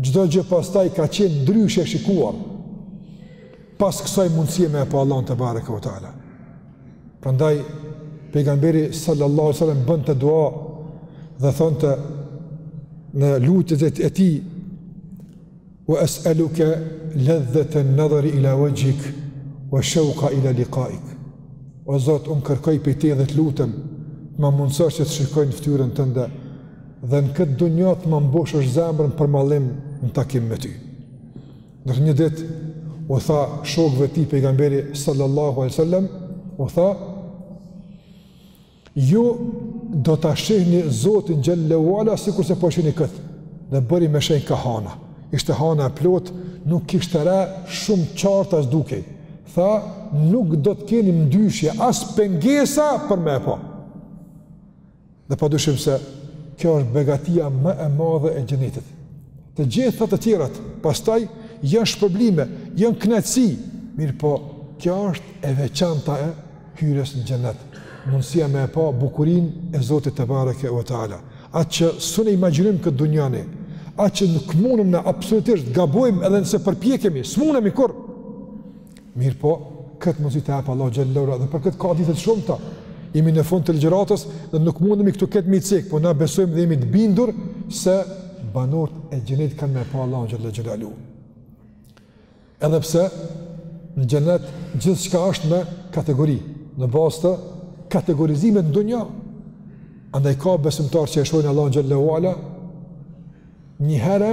Çdo gjë pastaj ka qenë ndryshe shikuar, pas kësaj mundësie me e pa Allahun tebareke ue teala. Prandaj, pejgamberi sallallahu sallam bënte dua dhe thonte në lutjet e tij, Wa es'aluke ladhete nadhari ila wajhik wa shauqa ila liqaik. O Zot, unë kërkoj prej Teje dhe të lutem, të ma mundësosh që të shikoj në fytyrën Tënde dhe në këtë dunja të ma mbushësh zemrën përmallim në takim me Ty. Ndërsa një ditë, u tha shokëve të tij pejgamberi sallallahu alejhi ve selem, u tha, Ju do ta shihni Zotin xhelle ue ala sikurse po e shihni këtë. Dhe bëri me shenjë ka hana. Ishte hana e plotë, nuk kishte re, shumë qartë as dukej. Tha, nuk do të keni mëdyshje as pengesa për me e pa. Dhe pa dyshim se kjo është begatia më e madhe e xhenetit. Të gjitha të tjerat pastaj janë shpërblime, janë kënaqësi, mirëpo kjo është e veçanta e hyrjes në xhenet, mundësia me e pa bukurinë e Zotit tebareke ue teala, atë që s'un e imagjinojmë n'këtë dunja ne, atë që nuk mundem na absolutisht gabojmë edhe nëse përpjekemi, s'mundemi kurrë. Mirëpo, këtë mundësi ta jep Allahu xhelle ue ala dhe për këtë ka hadithe të shumta. Jemi në fund të ligjëratës dhe nuk mundemi këtu krejt m'i cek, por na besojmë dhe jemi të bindur se banorët e xhenetit kanë me pa Allahun xhelle xhelaluhu. Edhe pse në xhenet gjithçka është me kategori, në bazë të kategorizimit n'dunja. Andaj ka besimtar që e shohin Allahun xhelle ue ala një herë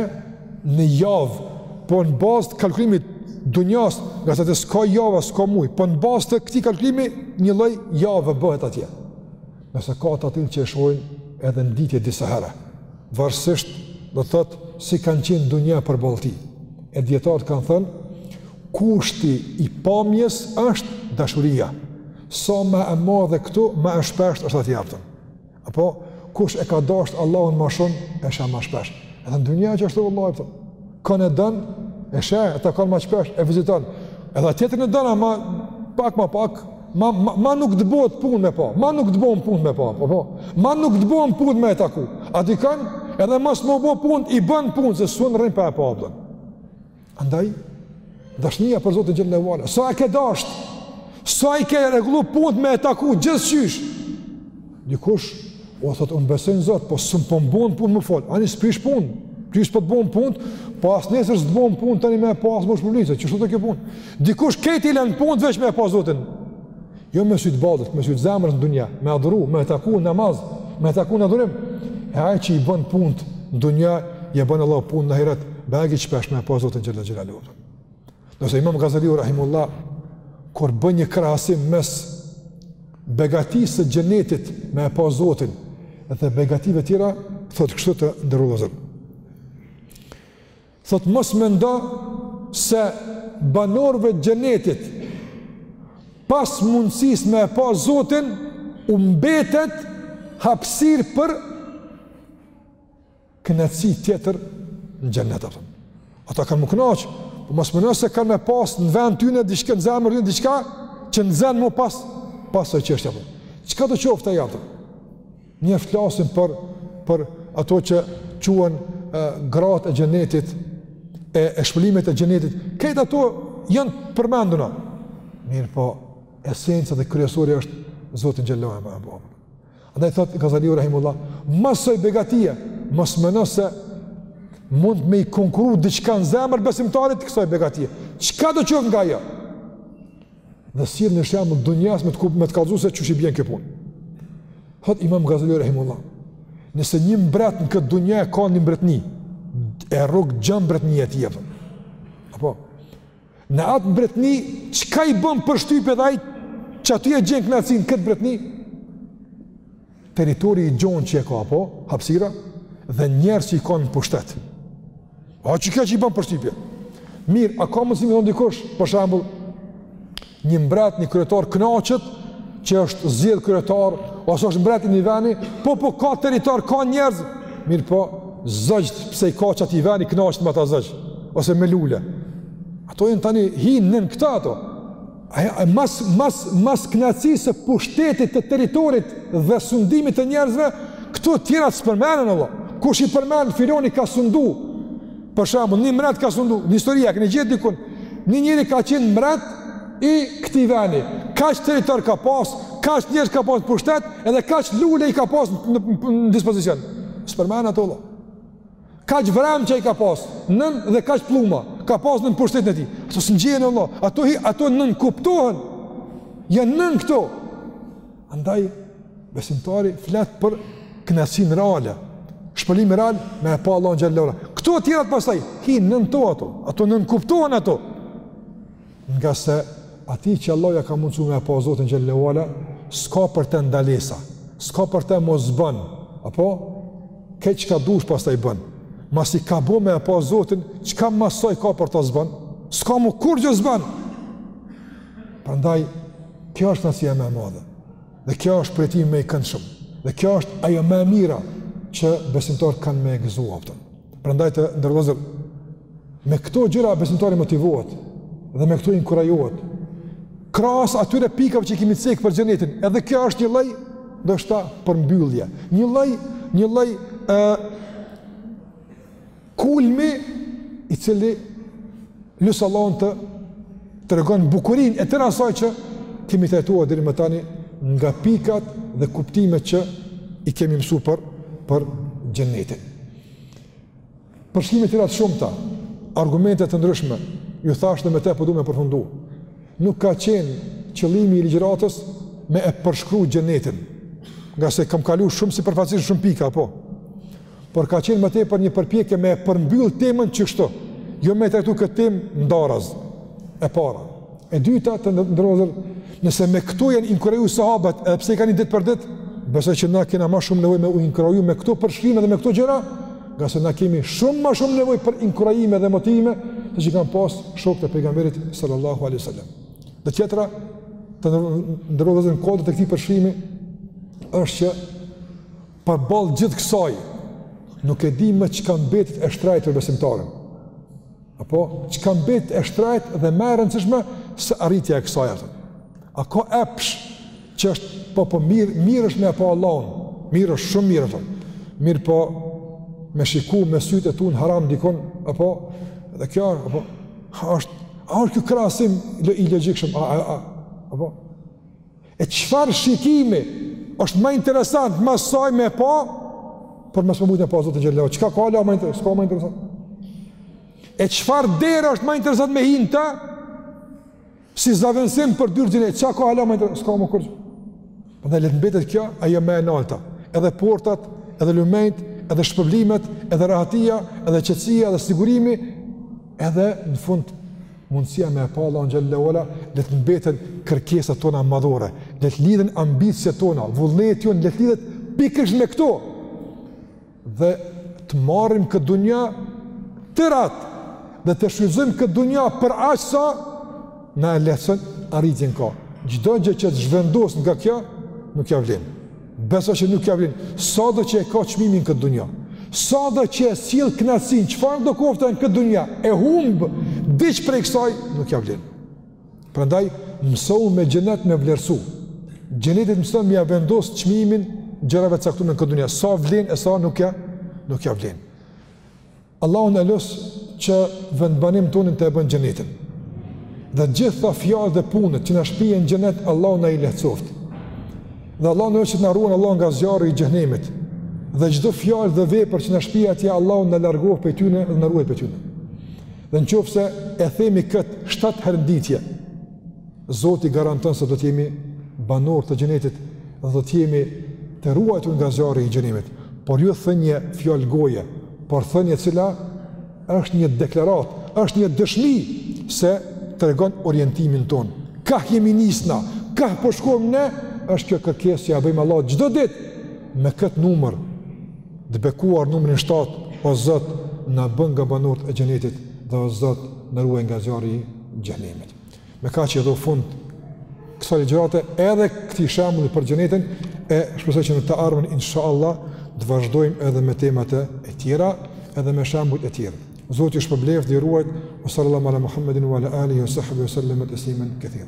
në javë, po në bazë të kalkulimit dunjas, ngase atje s'ka javë, s'ka muj, po në bazë të këtij kalkulimi, një lloj jave bëhet atje. Ndërsa ka të atillë që e shohin edhe në ditë disa herë, varësisht do të thotë si kanë qenë n'dunja përballë Tij. E dijetarët kanë thënë, kushti i pamjes është dashuria. Sa ma e madhe këtu, ma e shpesht është atje a kupton. Apo, kush e ka dashtë Allahun ma shumë, e sheh ma shpesh. Edhe në dunja qashtu është vëlla, kupton. Kën e don, e sheh, e takon ma shpesh, e viziton. Edhe tjetrin e don, ma pak, ma pak, ma, ma, ma nuk të bëhet punë me pa, ma nuk të bon punë me pa, apo, ma nuk të bon punë me e taku. A dikan, edhe mos m'u bo punë, i bon punë, se s'un rrin pa e pa, kupton. Andaj, dashnia për Zotin xhelle ue ala, sa e ke dasht, sa i ke rregullu punët me e taku, gjithqysh, dikush, o thotë, unë besoj n'Zot, po s'um po m'bon punë m'u fal, ani s'prish punë, ty s'po të bon punë, po as nesër s'të bon punë, tani me e pa as m'u shpërbly, se qështu është kjo punë, dikush krejt i len punët, veç me e pa Zotin, Jo me sytë e ballit, me sytë e zemrës në dunja, me adhuru, me e taku n'namaz, me taku në adhurim. E ai që i bon punët në dunja, ia bon Allahu punët në ahiret, bajagi shpesh me e pa Zotin xhelle xhelaluhu. Ndërsa imam Gazaliu rahimehullah, kur bë një krahasim mes begatisë së xhenetit me e pa Zotin, dhe begative tjera, thotë kështu të nderueshëm. Thotë mos mendo se banorëve të xhenetit pas mundësisë me e pa Zotin u mbetet hapësirë për kënaqësi tjetër në xhenet apo. Ata kanë me u kënaq, po mos mendo se kanë me pas në vend tyne diçka në zemër tyne diçka që nxën më pas pas asaj çështje apo. Çka do qoftë ajo? Ne flasim për për ato që quhen gratë e xhenetit e, e shpërblimet e xhenetit. Krejt ato janë përmenduna. Mirëpo, esenca dhe kryesore është Zotin xhele me e pa. Andaj thotë Gazaliu rahimehullah, mas asaj begatie, mos meno se mund me i konkuru diçka në zemër besimtarit të kësaj begatie. Çka do qoftë nga ajo? Dhe sjell një shembull dunjas me të, me të kallzu se qysh i bjen kjo punë. Thotë imam Gazaliu rahimehullah, nëse një mbret në këtë dunja e ka një mbretni, e rrok gjanë mbretnia e tij. Apo, në atë mbretni, çka i bën përshtypje edhe atij, që aty e gjenë kënaqësinë këtë mbretni? territori i gjonë që e ka, po, hapësira, dhe njerëzit që i ka në pushtet. A qekjo që i bën përshtypje? Mirë, a ka mundësi me thonë dikush, për shembull, një mbret, një kryetar knaqet, që është zgjedhë kryetar, ose është mbret i një veni, po, po, ka territor, ka njerëz, mirëpo zogjt pse i ka qati veni, knaqet me ata zogj, ose me lule. Ato janë tani, hinë, nën këtë ato. Mas, mas, mas knaqësisë së pushtetit të territorit dhe sundimit të njerëzve, këto tjerat s'përmenen, Allah. Kush i përmen, filoni ka sundu, për shembull, një mret ka sundu, në histori a ke gjet dikun, një njeri ka qenë mret i këtij veni, kaq territor ka pas, kaq njerëz ka pas n'pushtet, edhe kaq lule i ka pas në, në, në, në dispozicion. S'përmenen ato, Allah. Kaq vremça i ka pas, nën dhe kaq plluma, ka pas nën pushtetin e tij. Ato s'ngjehen Allah, ato, ato nënkuptohen, janë nën këto. Andaj, besimtari flet për knaqësinë reale, shpërblimi real me e pa Allahun xhele ala. Këto tjerat pastaj, hinë nën kto ato, ato nënkuptohen ato. Ngase atij që Allahu ia ka mundësu me e pa Zotin xhele ve ala, s'ka për të ndalesa, s'ka për të mos, s'bën, apo ke çka dush pastaj bën. Masi ka bo me e pa Zotin, çka mas asaj ka për të s'bën? S'ka më kurgjë s'bën. Prandaj kjo është knaqësia më e madhe. Dhe kjo është përjetimi më i këndshëm. Dhe kjo është ajo më e mira që besimtarët kanë me e gëzu. Prandaj të nderuar vëllezër Me këto gjëra besimtari motivohet dhe me këto inkurajohet. Krahas atyre pikave që i kemi cek për xhenetin, edhe kjo është një lloj ndoshta përmbyllje. Një lloj, një lloj ë kulmi i cili lus Allahun të tregojë bukurinë e tërë asaj që kemi trajtuar deri më tani nga pikat dhe kuptimet që i kemi mësu për për xhenetin. Përshkrime tjera të shumta, argumente të ndryshme, ju thashë dhe me te po du me përfundu. Nuk ka qenë qëllimi i ligjëratës me e përshkru xhenetin, ngase kam kalu shumë sipërfaqësisht shumë pika, po. Por ka qenë më tepër një përpjekje me e përmbyll temën qështu, jo me e trajtu këtë temë ndaras, e para. E dyta të nderuar vëllezër, nëse me këto janë inkuraju sahabët, edhe pse i kanë ni ditë për ditë, besoj që na kena ma shumë nevojë me u inkuraju me këto përshkrime dhe me këto gjëra, ngase na kemi shumë ma shumë nevojë për inkurajime dhe motivime, se që kanë pas shokët e pejgamberit sallallahu alejhi ve selem. Dhe tjetra, të nderuar vëllezër, në kuadër të këtij përshkrimi, është që përballë gjithë kësaj, nuk e di më çka mbetet e shtrejtë për besimtarin. Apo, çka mbetet e shtrejtë dhe më e rëndësishme, se arritja e kësaj, ato. A ka epsh që është po po mirë, mirë është me e pa Allahun, mirë është shumë mirë, ato. Mirëpo me shiku me sytë e tu në haram dikun, apo, dhe kjo është, apo, a është, a është ky krahasim i logjikshëm, a, a, a, apo, E çfarë shikimi është ma interesant, masanej me pa, për me mujt me pa Zotin xhallahu. Çka ka, vallahi, ma interesant, s'ka ma interesant. E çfarë dere është ma interesant me hi n'ta? Si zëvendësim për dyert e xhenetit çka ka, vallahi, ma interesant, s'ka ma kurrgjë. Prandaj le të mbetet kjo ajo më e nalta. Edhe portat, edhe lumenjtë, edhe shpërblimet, edhe rahatia, edhe qetësia, edhe sigurimi, edhe në fund Mundësia me e pa Allahun xhele ue ala, le të mbeten kërkesat tona madhore, le të lidhen ambicjet tona, vullneti jonë le të lidhet pikërisht me këto. Dhe të marrim këtë dunja të rat dhe të shfrytëzojmë këtë dunja për aq sa na e lehtëson arritjen ka. Çdo gjë që të zhvendos nga kjo, nuk ja vlin. Beso që nuk ja vlin, sado që e ka çmimin në këtë dunja. Sado që e sjell kënaqësinë, çfarëdo qoftë në këtë dunja, e humb diç prej kësaj, nuk ja vlin. Prandaj mësohu me xhenet me vlerësu. Xhenetit mësohu me ja vendos çmimin gjërave të caktume në këtë dunja, sa vlin e sa nuk ja nuk ja vlin. Allahun e lusim që vendbanim tonin të e bën xhenetin. Dhe gjitha fjalët dhe punët që na shpien në xhenet, Allahu na i lehtësoftë. Dhe Allahun e lusim që të na ruan Allahu nga zjarri i xhehenemit. Dhe çdo fjalë dhe vepër që na shpie atje Allahu na largoftë prej tyre dhe na ruajt prej tyre. Dhe në qoftë se e themi kët 7 herë në ditë, Zoti garanton se do të jemi banorë të xhenetit dhe do të jemi të ruajtur nga zjarri i xhenemit. Por jo thënie, fjalë goje, por thënie e cila është një deklaratë, është një dëshmi se tregon orientimin tonë. Ka jemi nis na, ka po shkojmë ne, është kjo kërkesë që ia bëjmë Allahut çdo ditë me kët numër të bekuar numrin 7, o Zot, na bën nga banorët e xhenetit dhe o Zot, na ruaj nga zjarri i xhenemit. Me kaq edhe u japim fund kësaj ligjërate edhe këtij shembulli për xhenetin e shpresoj që në të ardhmen insha Allah të vazhdojmë edhe me temat e tjera edhe me shembujt e tjerë. Zoti ju shpërbleftë dhe ju ruajt, wa sallallahu ala Muhammedin wa ala alihi wa sahbihi wa sallam teslimen kethira.